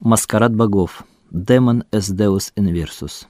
Маскарад богов. Демон est deus inversus.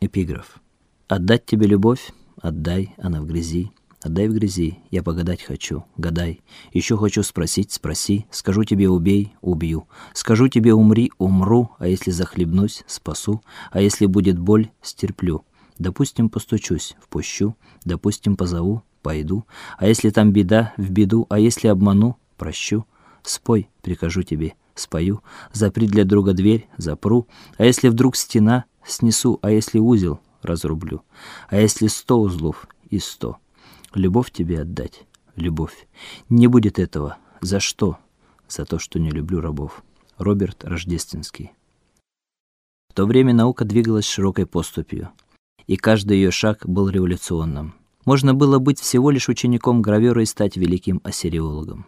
Эпиграф. Отдать тебе любовь, отдай, она в грязи. Отдай в грязи, я погадать хочу, гадай. Еще хочу спросить, спроси. Скажу тебе убей, убью. Скажу тебе умри, умру, а если захлебнусь, спасу, а если будет боль, стерплю. Допустим, постучусь, впущу, допустим, позову, пойду. А если там беда, в беду, а если обману, прощу. Спой, прикажу тебе, спою, запри для друга дверь, запру, а если вдруг стена, снесу, а если узел, разрублю, а если сто узлов и сто. Любовь тебе отдать, любовь. Не будет этого. За что? За то, что не люблю рабов. Роберт Рождественский. В то время наука двигалась широкой поступью, и каждый ее шаг был революционным. Можно было быть всего лишь учеником гравера и стать великим ассириологом.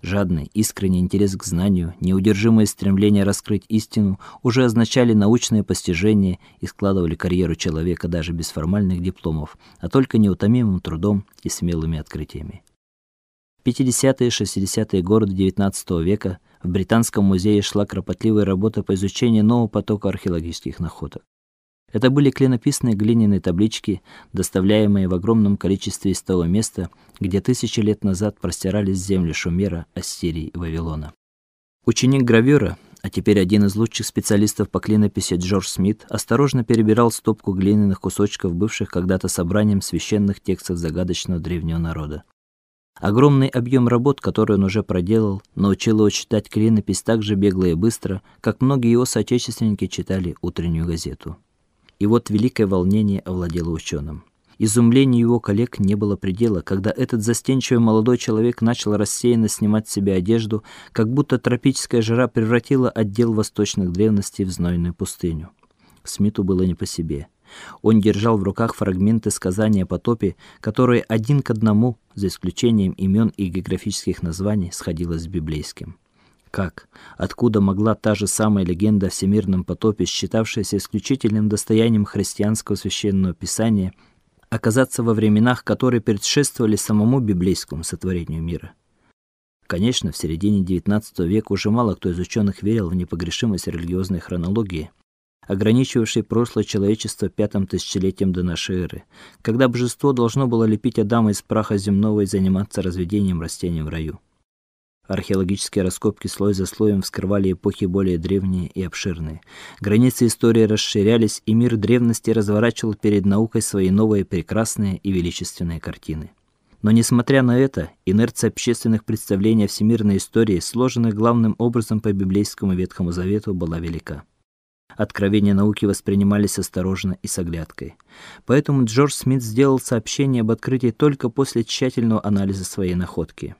Жадный, искренний интерес к знанию, неудержимое стремление раскрыть истину уже означали научное постижение и складывали карьеру человека даже без формальных дипломов, а только неутомимым трудом и смелыми открытиями. 50-е 60-е годы XIX века в Британском музее шла кропотливая работа по изучению нового потока археологических находок. Это были клинописные глиняные таблички, доставляемые в огромном количестве из того места, где тысячи лет назад простирались земли Шумера, Ассирии и Вавилона. Ученик гравера, а теперь один из лучших специалистов по клинописи Джордж Смит, осторожно перебирал стопку глиняных кусочков, бывших когда-то собранием священных текстов загадочного древнего народа. Огромный объем работ, который он уже проделал, научил его читать клинопись так же бегло и быстро, как многие его соотечественники читали утреннюю газету. И вот великое волнение овладело ученым. Изумлению его коллег не было предела, когда этот застенчивый молодой человек начал рассеянно снимать с себя одежду, как будто тропическая жара превратила отдел восточных древностей в знойную пустыню. Смиту было не по себе. Он держал в руках фрагменты сказания о потопе, которые один к одному, за исключением имен и географических названий, сходилось с библейским. Как? Откуда могла та же самая легенда о всемирном потопе, считавшаяся исключительным достоянием христианского священного писания, оказаться во временах, которые предшествовали самому библейскому сотворению мира? Конечно, в середине XIX века уже мало кто из ученых верил в непогрешимость религиозной хронологии, ограничивавшей прошлое человечество пятым тысячелетием до нашей эры, когда божество должно было лепить Адама из праха земного и заниматься разведением растений в раю. Археологические раскопки слой за слоем вскрывали эпохи более древние и обширные. Границы истории расширялись, и мир древности разворачивал перед наукой свои новые прекрасные и величественные картины. Но несмотря на это, инерция общественных представлений о всемирной истории, сложенных главным образом по библейскому Ветхому Завету, была велика. Откровения науки воспринимались осторожно и с оглядкой. Поэтому Джордж Смит сделал сообщение об открытии только после тщательного анализа своей находки.